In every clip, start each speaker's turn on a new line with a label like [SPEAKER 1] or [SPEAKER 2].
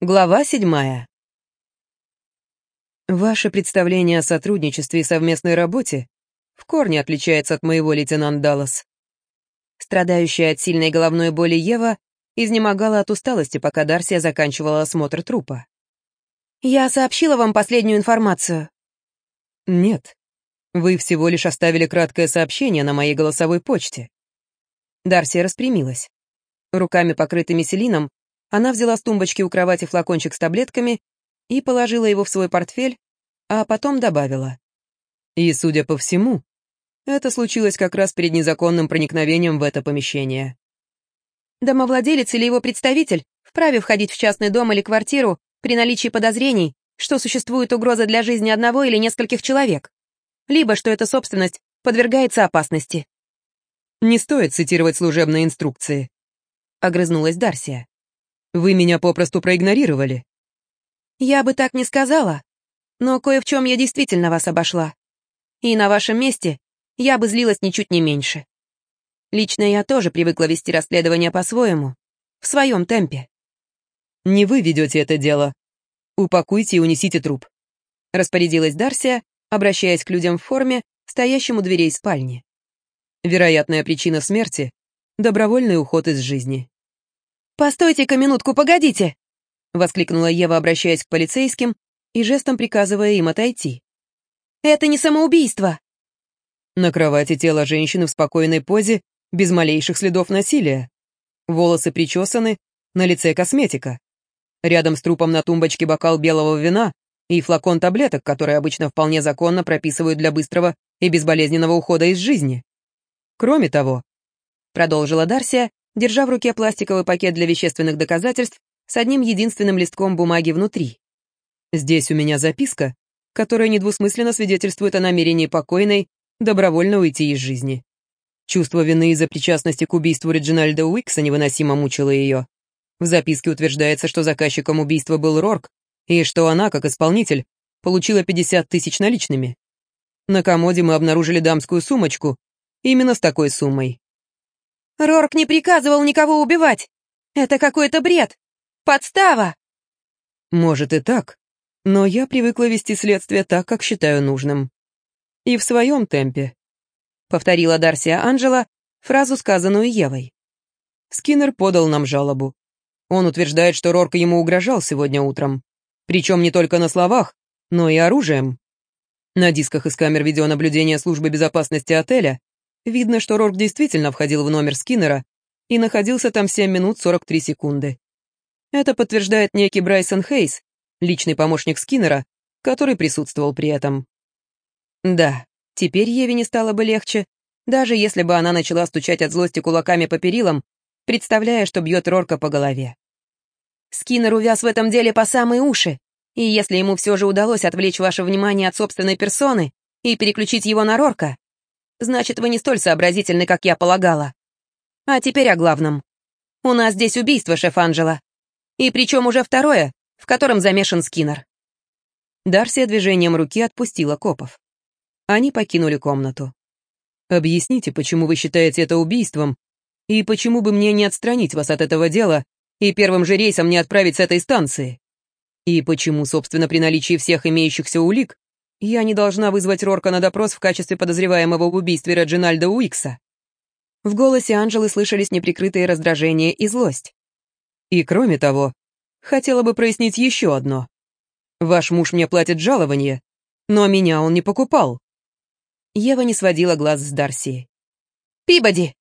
[SPEAKER 1] Глава седьмая. Ваше представление о сотрудничестве и совместной работе в корне отличается от моего, лейтенант Даллас. Страдающая от сильной головной боли Ева изнемогала от усталости, пока Дарсия заканчивала осмотр трупа. «Я сообщила вам последнюю информацию».
[SPEAKER 2] «Нет. Вы всего лишь оставили краткое сообщение на моей голосовой почте».
[SPEAKER 1] Дарсия распрямилась. Руками, покрытыми селином, она взяла с тумбочки у кровати флакончик с таблетками и положила его в свой портфель, а потом добавила.
[SPEAKER 2] И, судя по всему, это случилось как раз перед незаконным проникновением в это помещение.
[SPEAKER 1] Домовладелец или его представитель вправе входить в частный дом или квартиру при наличии подозрений, что существует угроза для жизни одного или нескольких человек, либо что эта собственность подвергается опасности.
[SPEAKER 2] «Не стоит цитировать служебные инструкции», — огрызнулась Дарсия. Вы меня попросту проигнорировали».
[SPEAKER 1] «Я бы так не сказала, но кое в чем я действительно вас обошла. И на вашем месте я бы злилась ничуть не меньше. Лично я тоже привыкла вести расследование по-своему, в своем темпе».
[SPEAKER 2] «Не вы ведете это дело. Упакуйте и унесите труп», — распорядилась Дарсия, обращаясь к людям в форме, стоящим у дверей спальни. Вероятная причина смерти — добровольный уход из жизни.
[SPEAKER 1] «Постойте-ка минутку, погодите!» — воскликнула Ева, обращаясь к полицейским и жестом приказывая им отойти. «Это не самоубийство!»
[SPEAKER 2] На кровати тело женщины в спокойной позе, без малейших следов насилия. Волосы причесаны, на лице косметика. Рядом с трупом на тумбочке бокал белого вина и флакон таблеток, которые обычно вполне законно прописывают для быстрого и безболезненного ухода из жизни. Кроме того, продолжила Дарсия, держа в руке пластиковый пакет для вещественных доказательств с одним единственным листком бумаги внутри. Здесь у меня записка, которая недвусмысленно свидетельствует о намерении покойной добровольно уйти из жизни. Чувство вины из-за причастности к убийству Реджинальда Уикса невыносимо мучило ее. В записке утверждается, что заказчиком убийства был Рорк, и что она, как исполнитель, получила 50 тысяч наличными. На комоде мы обнаружили дамскую сумочку, именно с такой суммой.
[SPEAKER 1] Рорк не приказывал никого убивать. Это какой-то бред. Подстава.
[SPEAKER 2] Может и так, но я привыкла вести следствие так, как считаю нужным. И в своем темпе. Повторила Дарсия Анджела фразу, сказанную Евой. Скиннер подал нам жалобу. Он утверждает, что Рорк ему угрожал сегодня утром. Причем не только на словах, но и оружием. На дисках из камер видеонаблюдения службы безопасности отеля Видно, что Рорк действительно входил в номер Скиннера и находился там 7 минут 43 секунды. Это подтверждает некий Брайсон Хейс, личный помощник Скиннера, который присутствовал при этом. Да, теперь Еве не стало бы легче, даже если бы она начала стучать от злости кулаками по перилам, представляя, что бьет Рорка по голове. Скиннер увяз в этом деле по самые уши, и если ему все же удалось отвлечь ваше внимание от собственной персоны и переключить его на Рорка, Значит, вы не столь сообразительны, как я полагала. А теперь о главном. У нас здесь убийство, шеф Анджела. И причем уже второе, в котором замешан Скиннер. Дарсия движением руки отпустила копов. Они покинули комнату. «Объясните, почему вы считаете это убийством, и почему бы мне не отстранить вас от этого дела и первым же рейсом не отправить с этой станции? И почему, собственно, при наличии всех имеющихся улик я не должна вызвать Рорка на допрос в качестве подозреваемого в убийстве Реджинальда Уикса. В голосе Анжелы слышались неприкрытые раздражение и злость. И кроме того, хотела бы прояснить еще одно. Ваш муж мне платит жалование, но меня он не покупал. Ева не сводила глаз с Дарси. «Пибоди!»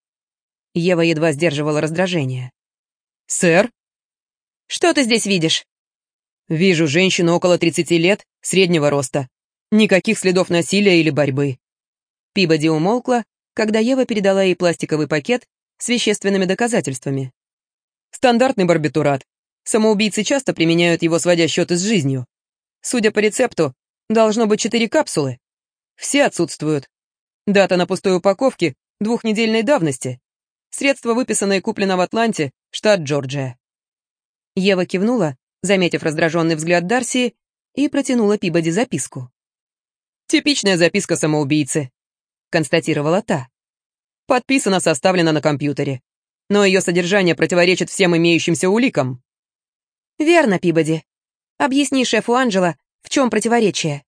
[SPEAKER 2] Ева едва сдерживала раздражение. «Сэр?» «Что ты здесь видишь?» «Вижу женщину около 30 лет, среднего роста, Никаких следов насилия или борьбы. Пибоди умолкла, когда Ева передала ей пластиковый пакет с вещественными доказательствами. Стандартный барбитурат. Самоубийцы часто применяют его, сводя счеты с жизнью. Судя по рецепту, должно быть четыре капсулы. Все отсутствуют. Дата на пустой упаковке двухнедельной давности. Средство выписано и куплено в Атланте, штат Джорджия. Ева кивнула, заметив раздраженный взгляд Дарси, и протянула Пибоди записку. «Типичная записка самоубийцы», — констатировала та. «Подписана, составлена на компьютере. Но ее содержание противоречит всем имеющимся уликам».
[SPEAKER 1] Верно, Пибоди. Объясни шефу Анджела, в чем противоречие.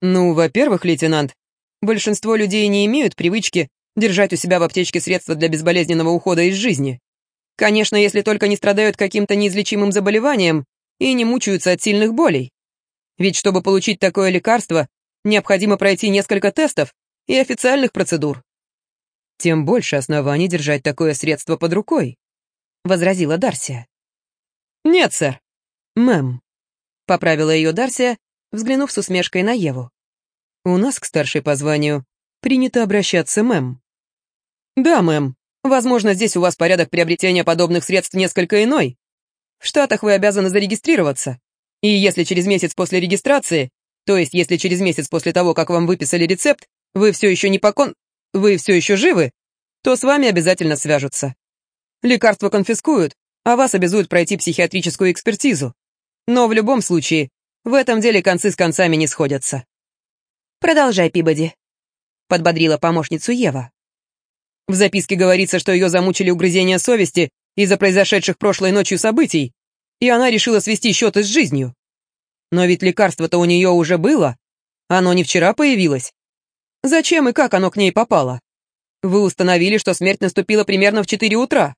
[SPEAKER 2] Ну, во-первых, лейтенант, большинство людей не имеют привычки держать у себя в аптечке средства для безболезненного ухода из жизни. Конечно, если только не страдают каким-то неизлечимым заболеванием и не мучаются от сильных болей. Ведь чтобы получить такое лекарство, необходимо пройти несколько тестов и официальных процедур. Тем больше оснований держать такое средство под рукой, — возразила Дарсия. «Нет, сэр. Мэм», — поправила ее Дарсия, взглянув с усмешкой на Еву. «У нас к старшей по званию принято обращаться мэм». «Да, мэм. Возможно, здесь у вас порядок приобретения подобных средств несколько иной. В Штатах вы обязаны зарегистрироваться. И если через месяц после регистрации, то есть если через месяц после того, как вам выписали рецепт, вы все еще не покон... вы все еще живы, то с вами обязательно свяжутся. Лекарства конфискуют, а вас обязуют пройти психиатрическую экспертизу. Но в любом случае, в этом деле концы с концами не сходятся.
[SPEAKER 1] «Продолжай, Пибоди», — подбодрила помощницу Ева.
[SPEAKER 2] В записке говорится, что ее замучили угрызения совести из-за произошедших прошлой ночью событий, и она решила свести счеты с жизнью. Но ведь лекарство-то у нее уже было. Оно не вчера появилось. Зачем и как оно к ней попало? Вы установили, что смерть наступила примерно в 4 утра.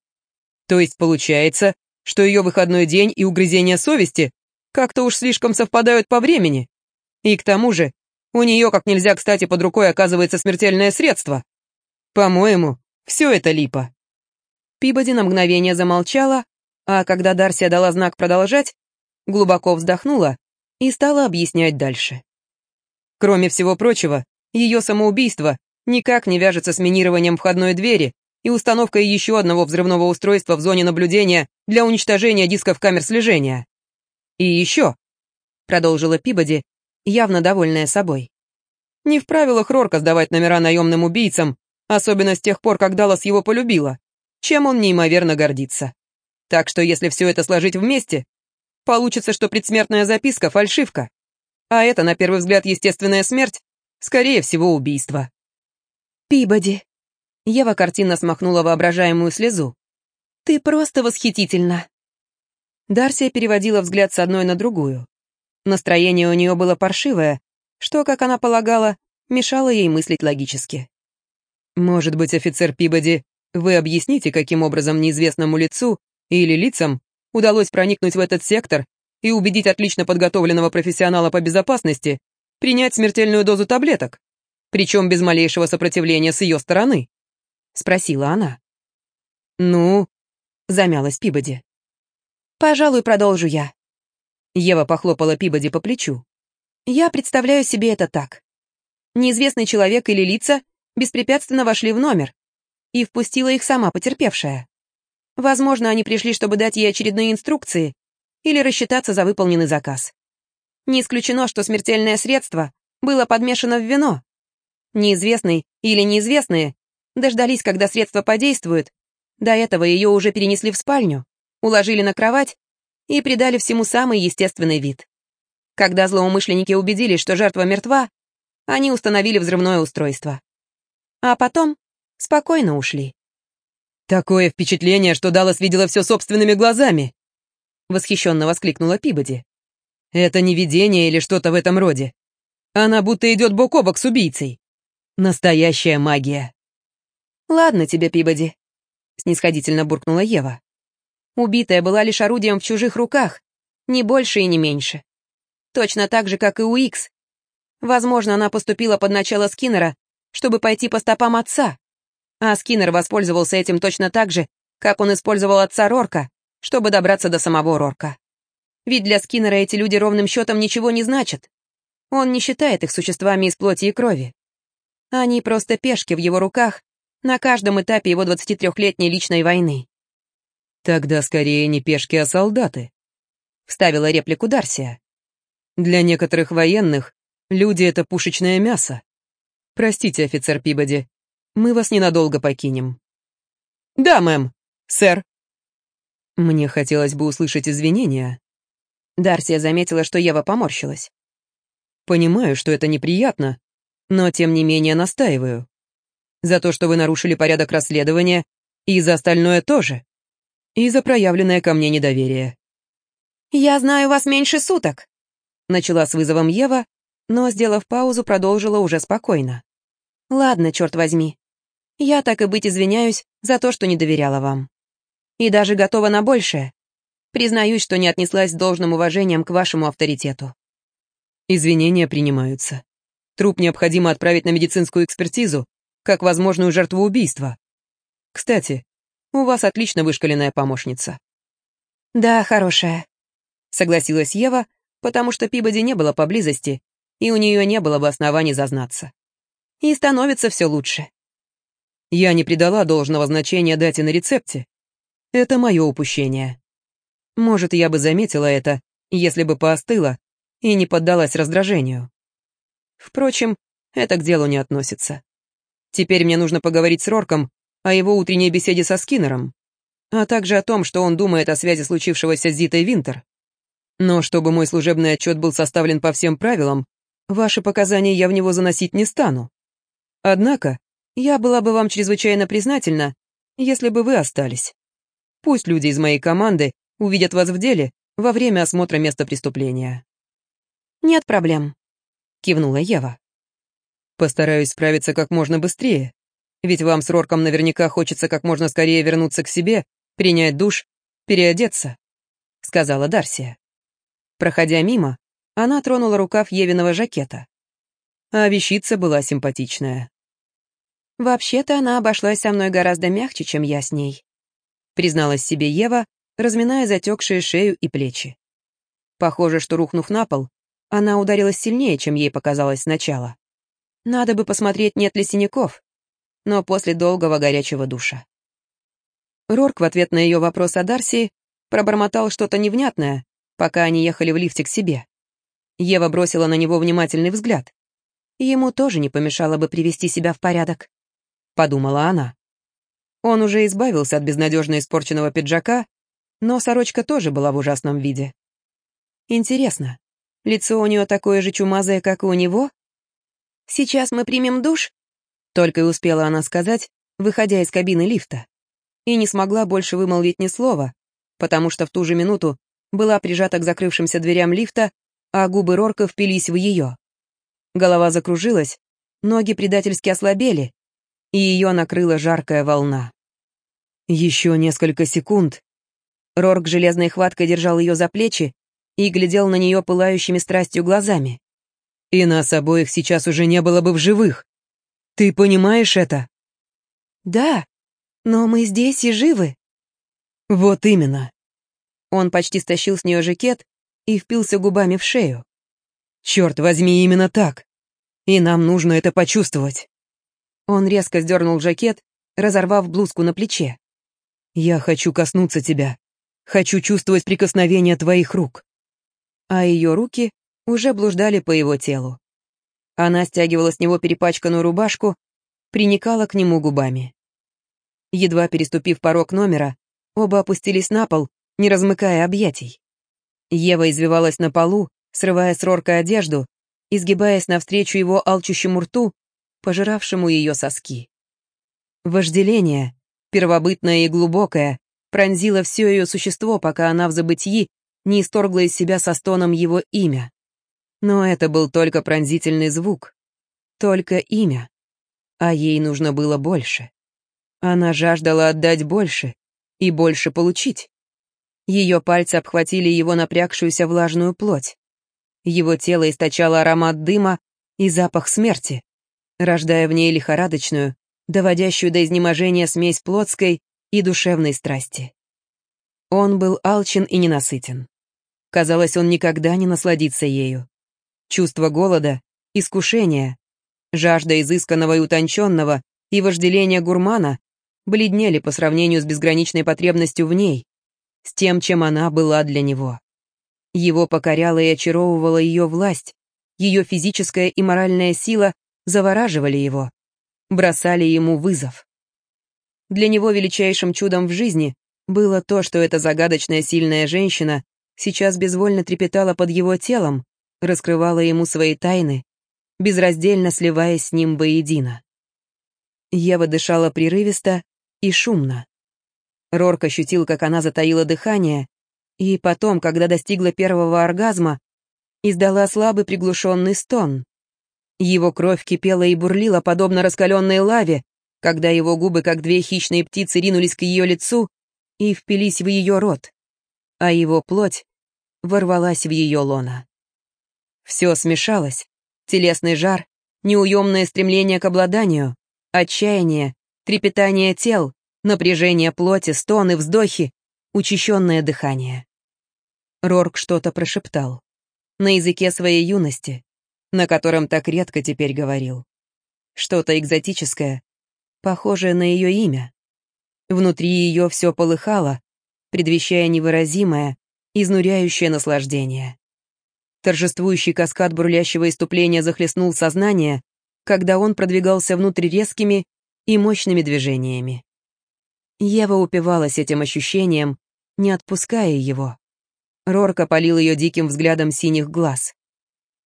[SPEAKER 2] То есть получается, что ее выходной день и угрызения совести как-то уж слишком совпадают по времени. И к тому же, у нее как нельзя кстати под рукой оказывается смертельное средство. По-моему, все это липа».
[SPEAKER 1] Пибоди на мгновение замолчала, а когда Дарсия дала знак продолжать, глубоко вздохнула и стала объяснять дальше.
[SPEAKER 2] Кроме всего прочего, ее самоубийство никак не вяжется с минированием входной двери и установкой еще одного взрывного устройства в зоне наблюдения для уничтожения дисков камер слежения. И еще, продолжила Пибоди, явно довольная собой. Не в правилах Рорка сдавать номера наемным убийцам, Особенно с тех пор, как Даллас его полюбила, чем он неимоверно гордится. Так что если все это сложить вместе, получится, что предсмертная записка — фальшивка. А это, на первый взгляд, естественная смерть, скорее всего, убийство.
[SPEAKER 1] «Пибоди», — Ева картинно смахнула воображаемую слезу. «Ты просто восхитительна». Дарсия переводила взгляд с одной на другую. Настроение у нее было паршивое, что, как она полагала, мешало ей мыслить логически.
[SPEAKER 2] «Может быть, офицер Пибоди, вы объясните, каким образом неизвестному лицу или лицам удалось проникнуть в этот сектор и убедить отлично подготовленного профессионала по безопасности принять смертельную дозу таблеток, причем без малейшего сопротивления с ее стороны?» — спросила она.
[SPEAKER 1] «Ну?» — замялась Пибоди. «Пожалуй, продолжу я». Ева похлопала Пибоди по плечу. «Я представляю себе это так. Неизвестный человек или лица беспрепятственно вошли в номер, и впустила их сама потерпевшая. Возможно, они пришли, чтобы дать ей очередные инструкции или рассчитаться за выполненный заказ. Не исключено, что смертельное средство было подмешано в вино. Неизвестный или неизвестные дождались, когда средство подействует, до этого ее уже перенесли в спальню, уложили на кровать и придали всему самый естественный вид. Когда злоумышленники убедились, что жертва мертва, они установили взрывное устройство а потом спокойно ушли.
[SPEAKER 2] «Такое впечатление, что Даллас видела все собственными глазами!» Восхищенно воскликнула Пибоди. «Это не видение или что-то в этом роде. Она будто идет бок о бок с убийцей. Настоящая магия».
[SPEAKER 1] «Ладно тебе, Пибоди», — снисходительно буркнула Ева. Убитая была лишь орудием в чужих руках, ни больше и не меньше. Точно так же, как и у Икс. Возможно, она поступила под начало Скиннера чтобы пойти по стопам отца. А Скиннер воспользовался этим точно так же, как он использовал отца Рорка, чтобы добраться до самого Рорка. Ведь для Скиннера эти люди ровным счетом ничего не значат. Он не считает их существами из плоти и крови. Они просто пешки в его руках на каждом этапе его 23-летней личной войны.
[SPEAKER 2] «Тогда скорее не пешки, а солдаты», — вставила реплику Дарсия. «Для некоторых военных люди — это пушечное мясо. «Простите, офицер Пибоди, мы вас ненадолго покинем». «Да, мэм, сэр». Мне хотелось бы услышать извинения.
[SPEAKER 1] Дарсия заметила, что Ева поморщилась.
[SPEAKER 2] «Понимаю, что это неприятно, но тем не менее настаиваю. За то, что вы нарушили порядок расследования, и за остальное тоже. И за проявленное ко мне недоверие.
[SPEAKER 1] «Я знаю вас меньше суток», — начала с вызовом Ева, но, сделав паузу, продолжила уже спокойно. «Ладно, черт возьми. Я так и быть извиняюсь за то, что не доверяла вам. И даже готова на большее. Признаюсь, что не отнеслась с должным уважением к вашему авторитету».
[SPEAKER 2] Извинения принимаются. Труп необходимо отправить на медицинскую экспертизу, как возможную жертву убийства. Кстати, у вас отлично вышкаленная помощница.
[SPEAKER 1] Да, хорошая, согласилась Ева, потому что Пибоди не было поблизости, и у нее не было бы оснований зазнаться. И становится все лучше.
[SPEAKER 2] Я не придала должного значения дате на рецепте. Это мое упущение. Может, я бы заметила это, если бы поостыла и не поддалась раздражению. Впрочем, это к делу не относится. Теперь мне нужно поговорить с Рорком о его утренней беседе со Скиннером, а также о том, что он думает о связи случившегося с Зитой Винтер. Но чтобы мой служебный отчет был составлен по всем правилам, ваши показания я в него заносить не стану. Однако, я была бы вам чрезвычайно признательна, если бы вы остались. Пусть люди из моей команды увидят вас в деле во время осмотра места преступления.
[SPEAKER 1] «Нет проблем», — кивнула Ева.
[SPEAKER 2] «Постараюсь справиться как можно быстрее, ведь вам с Рорком наверняка хочется как можно скорее вернуться к себе, принять душ, переодеться», — сказала Дарсия. Проходя мимо, она тронула рукав Евиного жакета. А вещица была симпатичная.
[SPEAKER 1] «Вообще-то она обошлась со мной гораздо мягче, чем я с ней», — призналась себе Ева, разминая затекшие шею и плечи. Похоже, что, рухнув на пол, она ударилась сильнее, чем ей показалось сначала. Надо бы посмотреть, нет ли синяков, но после долгого горячего душа. Рорк в ответ на ее вопрос о Дарси пробормотал что-то невнятное, пока они ехали в лифте к себе. Ева бросила на него внимательный взгляд. Ему тоже не помешало бы привести себя в порядок, подумала она. Он уже избавился от безнадежно испорченного пиджака, но сорочка тоже была в ужасном виде. Интересно, Лицо у нее такое же чумазое, как и у него. «Сейчас мы примем душ?» Только и успела она сказать, выходя из кабины лифта. И не смогла больше вымолвить ни слова, потому что в ту же минуту была прижата к закрывшимся дверям лифта, а губы Рорка впились в ее. Голова закружилась, ноги предательски ослабели, и ее накрыла жаркая волна. Еще несколько секунд. Рорк железной хваткой держал ее за плечи, и глядел на нее пылающими страстью глазами. «И нас обоих сейчас уже не было бы в живых. Ты понимаешь это?» «Да, но мы здесь и живы».
[SPEAKER 2] «Вот именно».
[SPEAKER 1] Он почти стащил с нее жакет и впился губами в шею.
[SPEAKER 2] «Черт возьми, именно так. И нам нужно это почувствовать».
[SPEAKER 1] Он резко сдернул жакет, разорвав блузку на плече.
[SPEAKER 2] «Я хочу коснуться тебя. Хочу чувствовать прикосновение твоих рук
[SPEAKER 1] а ее руки уже блуждали по его телу. Она стягивала с него перепачканную рубашку, приникала к нему губами. Едва переступив порог номера, оба опустились на пол, не размыкая объятий. Ева извивалась на полу, срывая с Рорка одежду, изгибаясь навстречу его алчущему рту, пожиравшему ее соски. Вожделение, первобытное и глубокое, пронзило все ее существо, пока она в забытии не исторгла из себя со стоном его имя. Но это был только пронзительный звук, только имя. А ей нужно было больше. Она жаждала отдать больше и больше получить. Ее пальцы обхватили его напрягшуюся влажную плоть. Его тело источало аромат дыма и запах смерти, рождая в ней лихорадочную, доводящую до изнеможения смесь плотской и душевной страсти. Он был алчен и ненасытен. Казалось, он никогда не насладится ею. Чувство голода, искушения, жажда изысканного и утонченного и вожделение гурмана бледнели по сравнению с безграничной потребностью в ней, с тем, чем она была для него. Его покоряла и очаровывала ее власть, ее физическая и моральная сила завораживали его, бросали ему вызов. Для него величайшим чудом в жизни было то, что эта загадочная сильная женщина сейчас безвольно трепетала под его телом, раскрывала ему свои тайны, безраздельно сливаясь с ним воедино. Ева дышала прерывисто и шумно. Рорк ощутил, как она затаила дыхание, И потом, когда достигла первого оргазма, издала слабый приглушенный стон. Его кровь кипела и бурлила, подобно раскаленной лаве, когда его губы, как две хищные птицы, ринулись к ее лицу и впились в ее рот, а его плоть ворвалась в ее лона. Все смешалось. Телесный жар, неуемное стремление к обладанию, отчаяние, трепетание тел, напряжение плоти, стоны, вздохи, учащенное дыхание. Рорк что-то прошептал. На языке своей юности, на котором так редко теперь говорил. Что-то экзотическое, похожее на ее имя. Внутри ее все полыхало, предвещая невыразимое, изнуряющее наслаждение. Торжествующий каскад бурлящего иступления захлестнул сознание, когда он продвигался внутрь резкими и мощными движениями. Ева упивалась этим ощущением, не отпуская его. Рорка полил ее диким взглядом синих глаз.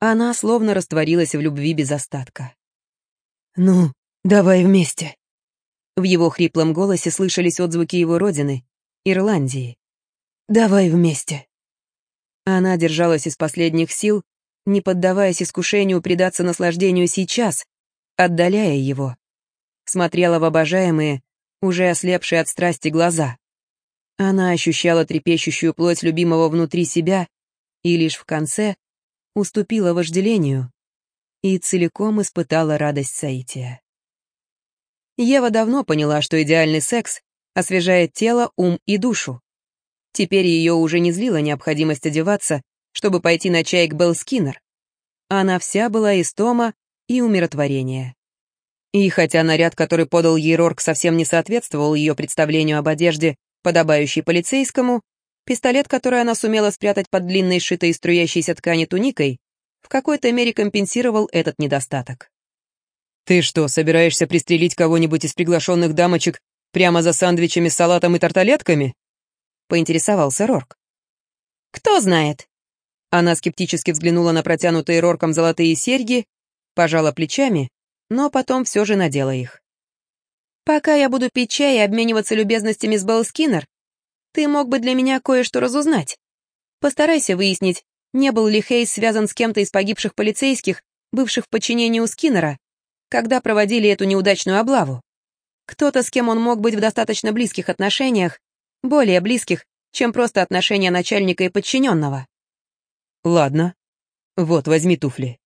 [SPEAKER 1] Она словно растворилась в любви без остатка. «Ну, давай вместе!» В его хриплом голосе слышались отзвуки его родины, Ирландии. «Давай вместе!» Она держалась из последних сил, не поддаваясь искушению предаться наслаждению сейчас, отдаляя его. Смотрела в обожаемые, уже ослепшие от страсти глаза. Она ощущала трепещущую плоть любимого внутри себя и лишь в конце уступила вожделению и целиком испытала радость соития. Ева давно поняла, что идеальный секс освежает тело, ум и душу. Теперь ее уже не злила необходимость одеваться, чтобы пойти на чай к Белл Скиннер. Она вся была истома и умиротворение. И хотя наряд, который подал ей Рорк, совсем не соответствовал ее представлению об одежде, подобающей полицейскому, пистолет, который она сумела спрятать под длинной шитой из струящейся ткани туникой, в какой-то мере компенсировал этот недостаток. «Ты что, собираешься пристрелить кого-нибудь из приглашенных дамочек прямо за сандвичами с салатом и тарталетками?» — поинтересовался Рорк. «Кто знает?» Она скептически взглянула на протянутые Рорком золотые серьги, пожала плечами но потом все же надела их. «Пока я буду пить чай и обмениваться любезностями с Белл Скиннер, ты мог бы для меня кое-что разузнать. Постарайся выяснить, не был ли Хейс связан с кем-то из погибших полицейских, бывших в подчинении у Скиннера, когда проводили эту неудачную облаву. Кто-то, с кем он мог быть в достаточно близких отношениях, более близких, чем просто отношения начальника и подчиненного. Ладно. Вот, возьми туфли.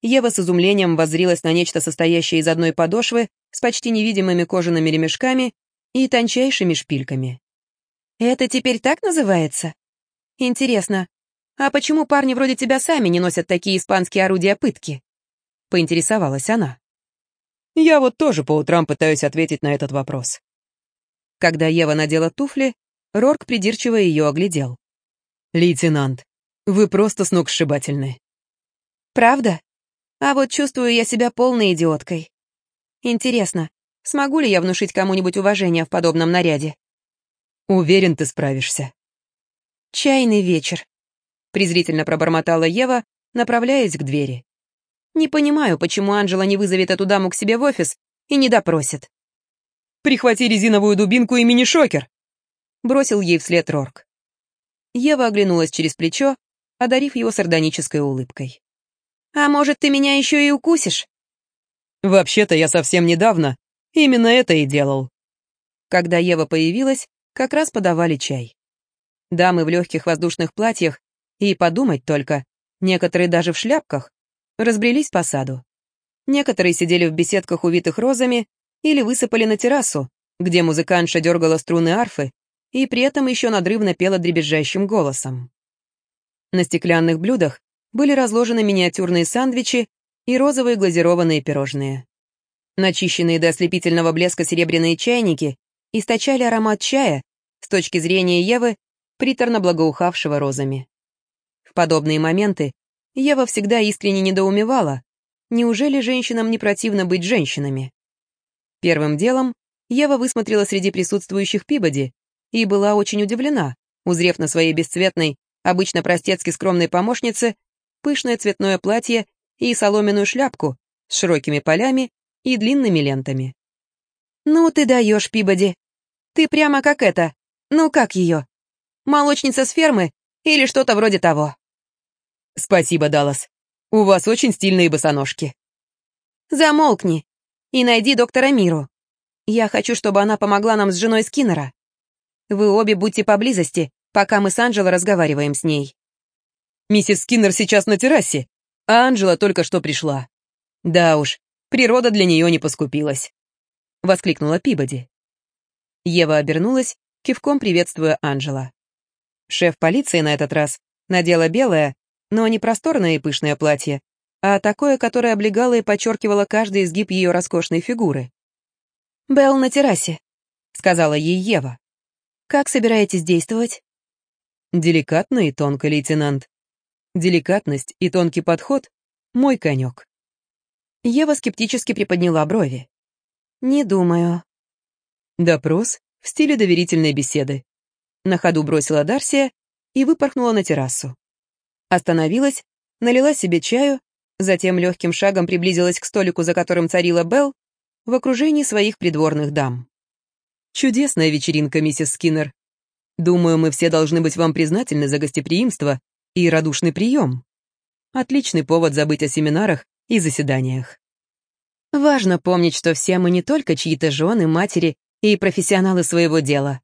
[SPEAKER 1] Ева с изумлением воззрилась на нечто состоящее из одной подошвы с почти невидимыми кожаными ремешками и тончайшими шпильками. «Это теперь так называется? Интересно, а почему парни вроде тебя сами не носят такие испанские орудия пытки?» — поинтересовалась она. Я вот тоже по утрам пытаюсь ответить на этот вопрос. Когда Ева надела туфли, Рорк придирчиво ее оглядел. «Лейтенант, вы просто сногсшибательны». «Правда?» А вот чувствую я себя полной идиоткой. Интересно, смогу ли я внушить кому-нибудь уважение в подобном наряде? Уверен, ты справишься. Чайный вечер. Презрительно пробормотала Ева, направляясь к двери. Не понимаю, почему Анжела не вызовет эту даму к себе в офис и не допросит. «Прихвати резиновую дубинку и мини-шокер!» Бросил ей вслед Рорк. Ева оглянулась через плечо, одарив его сардонической улыбкой. А может, ты меня еще и укусишь? Вообще-то я совсем недавно именно это и делал. Когда Ева появилась, как раз подавали чай. Дамы в легких воздушных платьях, и подумать только, некоторые даже в шляпках, разбрелись по саду. Некоторые сидели в беседках, увитых розами, или высыпали на террасу, где музыкантша дергала струны арфы и при этом еще надрывно пела дребезжащим голосом. На стеклянных блюдах были разложены миниатюрные сандвичи и розовые глазированные пирожные. Начищенные до ослепительного блеска серебряные чайники источали аромат чая, с точки зрения Евы, приторно благоухавшего розами. В подобные моменты Ева всегда искренне недоумевала, неужели женщинам не противно быть женщинами? Первым делом Ева высмотрела среди присутствующих Пибоди и была очень удивлена, узрев на своей бесцветной, обычно простецки скромной помощнице пышное цветное платье и соломенную шляпку с широкими полями и длинными лентами. «Ну ты даешь, Пибоди! Ты прямо как это! Ну как ее? Молочница с фермы или что-то вроде того».
[SPEAKER 2] «Спасибо, Даллас. У вас очень стильные босоножки».
[SPEAKER 1] «Замолкни и найди доктора Миру. Я хочу, чтобы она помогла нам с женой Скиннера. Вы обе будьте поблизости, пока мы с Анджело разговариваем с ней».
[SPEAKER 2] «Миссис Скиннер сейчас на террасе, а Анджела только что пришла. Да уж, природа для нее не поскупилась», — воскликнула Пибоди. Ева обернулась, кивком приветствуя Анджела. Шеф полиции на этот раз надела белое, но не просторное и пышное платье, а такое, которое облегало и подчеркивало каждый изгиб ее роскошной фигуры.
[SPEAKER 1] «Белл на террасе», — сказала ей Ева. «Как собираетесь действовать?»
[SPEAKER 2] «Деликатно и тонко, лейтенант. Деликатность и тонкий подход — мой конек».
[SPEAKER 1] Ева скептически приподняла брови. «Не думаю».
[SPEAKER 2] Допрос в стиле доверительной беседы. На ходу бросила Дарсия и выпорхнула на террасу. Остановилась, налила себе чаю, затем легким шагом приблизилась к столику, за которым царила Белл, в окружении своих придворных дам. «Чудесная вечеринка, миссис Скиннер. Думаю, мы все должны быть вам признательны за гостеприимство и радушный прием. Отличный повод забыть о семинарах и заседаниях.
[SPEAKER 1] Важно помнить, что все мы не только чьи-то жены, матери и профессионалы своего дела,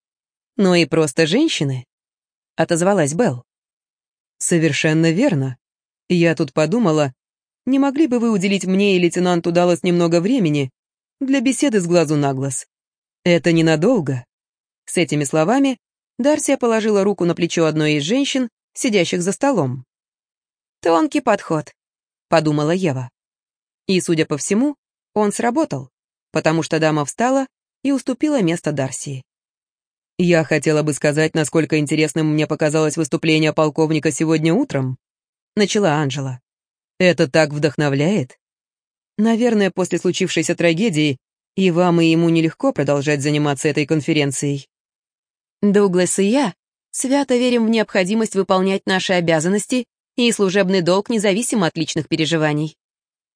[SPEAKER 1] но и просто женщины», — отозвалась Белл.
[SPEAKER 2] «Совершенно верно. Я тут подумала, не могли бы вы уделить мне и лейтенанту Даллас немного времени для беседы с глазу на глаз? Это ненадолго». С этими словами Дарсия положила руку на плечо одной из женщин, сидящих за столом.
[SPEAKER 1] «Тонкий подход», — подумала Ева.
[SPEAKER 2] И, судя по всему, он сработал, потому что дама встала и уступила место Дарсии. Я хотела бы сказать, насколько интересным мне показалось выступление полковника сегодня утром, начала Анжела. Это так вдохновляет. Наверное, после случившейся трагедии и вам, и ему нелегко продолжать заниматься этой конференцией.
[SPEAKER 1] Дуглас и я свято верим в необходимость выполнять наши обязанности и служебный долг независимо от личных переживаний.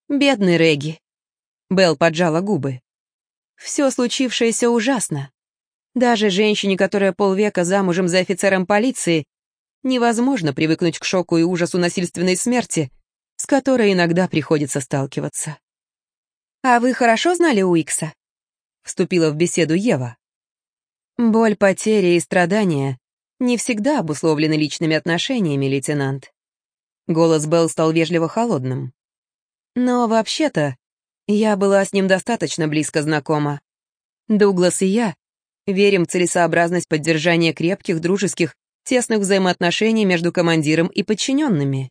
[SPEAKER 1] Бедный Регги. Белл поджала губы. Все случившееся ужасно. Даже женщине, которая полвека замужем за офицером полиции, невозможно привыкнуть к шоку и ужасу насильственной смерти, с которой иногда приходится сталкиваться. «А вы хорошо знали Уикса?» — вступила в беседу Ева. «Боль потери и страдания не всегда обусловлены личными отношениями, лейтенант». Голос Белл стал вежливо холодным. «Но вообще-то я была с ним достаточно близко знакома. Дуглас и я Верим в целесообразность поддержания крепких, дружеских, тесных взаимоотношений между командиром и подчиненными.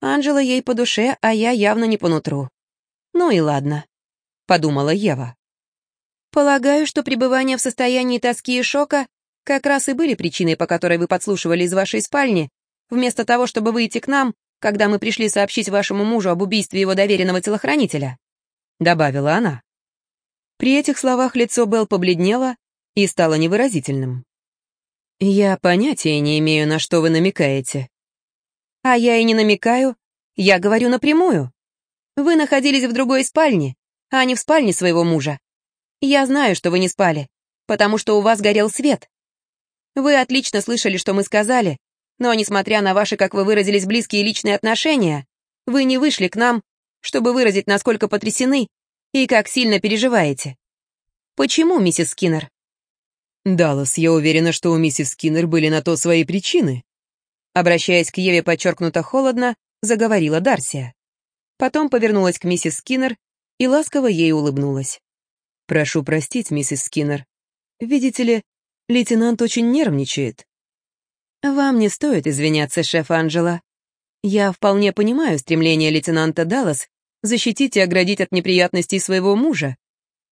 [SPEAKER 1] Анжела ей по душе, а я явно не по нутру. Ну и ладно, подумала Ева. Полагаю, что пребывание в состоянии тоски и шока как раз и были причиной, по которой вы подслушивали из вашей спальни, вместо того, чтобы выйти к нам, когда мы пришли сообщить вашему мужу об убийстве его доверенного телохранителя», — добавила она. При этих словах лицо Белл побледнело, и стало невыразительным. «Я понятия не имею, на что вы намекаете». «А я и не намекаю, я говорю напрямую. Вы находились в другой спальне, а не в спальне своего мужа. Я знаю, что вы не спали, потому что у вас горел свет. Вы отлично слышали, что мы сказали, но, несмотря на ваши, как вы выразились, близкие личные отношения, вы не вышли к нам, чтобы выразить, насколько потрясены и как сильно переживаете. Почему, миссис Скиннер?
[SPEAKER 2] «Даллас, я уверена, что у миссис Скиннер были на то свои причины».
[SPEAKER 1] Обращаясь к Еве подчеркнуто холодно, заговорила Дарсия. Потом повернулась к миссис Скиннер и ласково ей улыбнулась.
[SPEAKER 2] «Прошу простить, миссис Скиннер. Видите ли, лейтенант очень нервничает».
[SPEAKER 1] «Вам не стоит извиняться, шеф Анджела. Я вполне понимаю стремление лейтенанта Даллас защитить и оградить от неприятностей своего мужа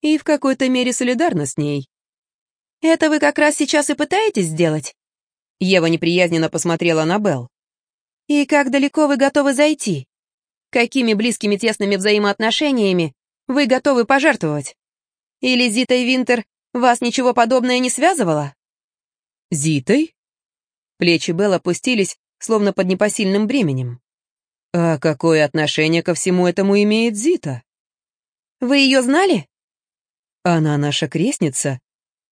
[SPEAKER 1] и в какой-то мере солидарна с ней. «Это вы как раз сейчас и пытаетесь сделать?» Ева неприязненно посмотрела на Белл. «И как далеко вы готовы зайти? Какими близкими тесными взаимоотношениями вы готовы пожертвовать? Или Зита и Винтер вас ничего подобное не связывало?»
[SPEAKER 2] «Зитой?»
[SPEAKER 1] Плечи Белл опустились, словно под непосильным бременем.
[SPEAKER 2] «А какое отношение ко всему этому имеет Зита?»
[SPEAKER 1] «Вы ее знали?»
[SPEAKER 2] «Она наша крестница»,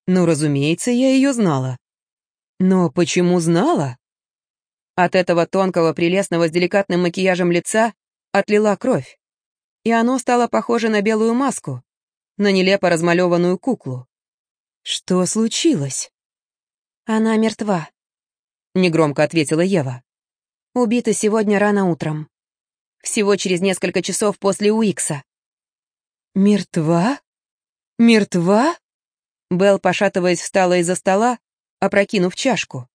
[SPEAKER 2] ну, разумеется, я ее знала. Но почему знала? От этого тонкого, прелестного, с деликатным макияжем лица отлила кровь, и оно стало похоже на белую маску, на нелепо размалеванную куклу. Что случилось?
[SPEAKER 1] Она мертва, негромко ответила Ева. Убита сегодня рано утром. Всего через несколько часов после Уикса.
[SPEAKER 2] Мертва? Мертва? Белл, пошатываясь, встала из-за стола, опрокинув чашку.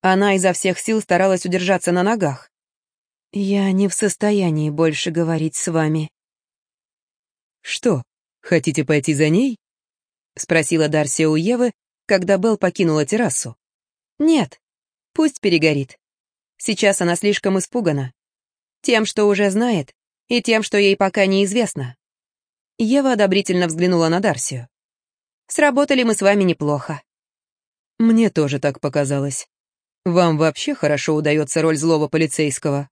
[SPEAKER 2] Она изо всех сил старалась удержаться на ногах. «Я не в состоянии больше говорить с вами». «Что, хотите пойти за ней?» — спросила Дарси у Евы, когда Белл покинула террасу.
[SPEAKER 1] «Нет, пусть перегорит. Сейчас она слишком испугана. Тем, что уже знает, и тем, что ей пока неизвестно». Ева одобрительно взглянула на Дарсию. «Сработали мы с вами неплохо».
[SPEAKER 2] «Мне тоже так показалось. Вам вообще хорошо удается роль злого полицейского?»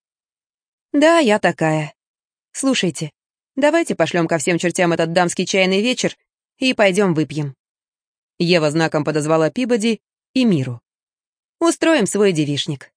[SPEAKER 1] «Да, я такая. Слушайте, давайте пошлем ко всем чертям этот дамский чайный вечер и пойдем выпьем».
[SPEAKER 2] Ева знаком подозвала Пибоди и Миру.
[SPEAKER 1] «Устроим свой девишник».